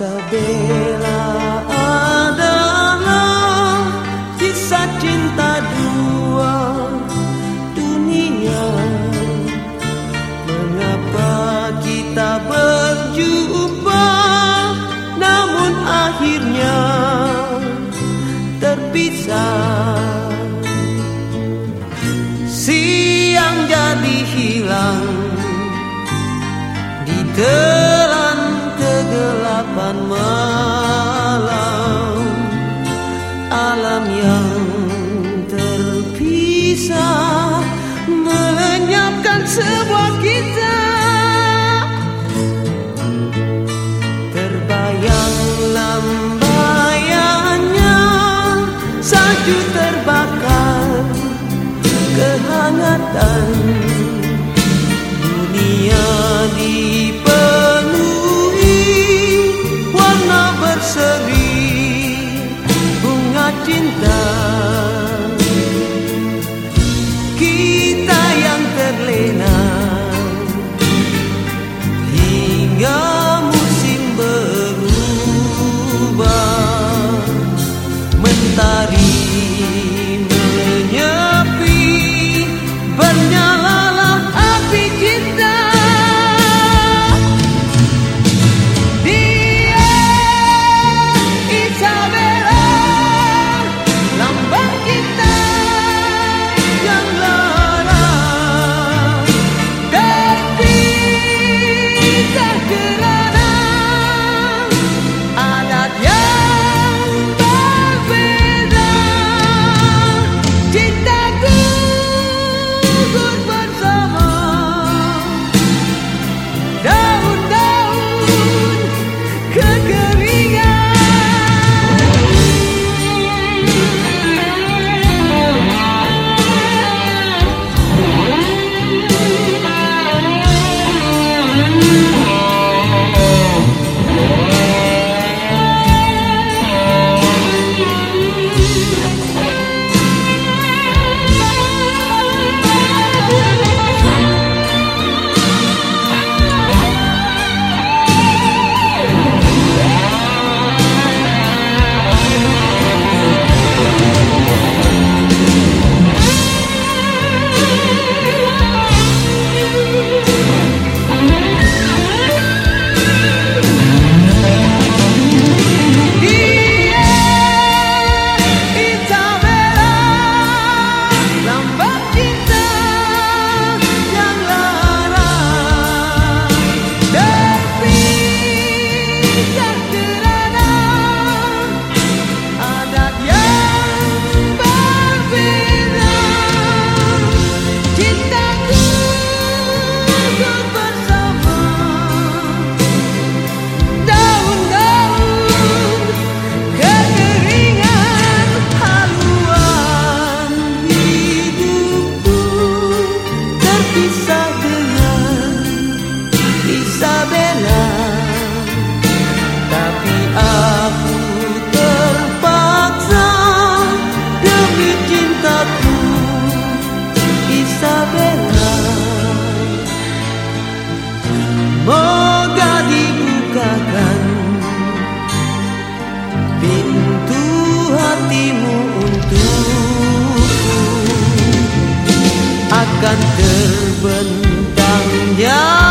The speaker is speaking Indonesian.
Isabela. Alam yang terpisah Melenyapkan sebuah kita. Terbayang lambayannya Salju terbakar Kehangatan Dunia di akan terbentang jauh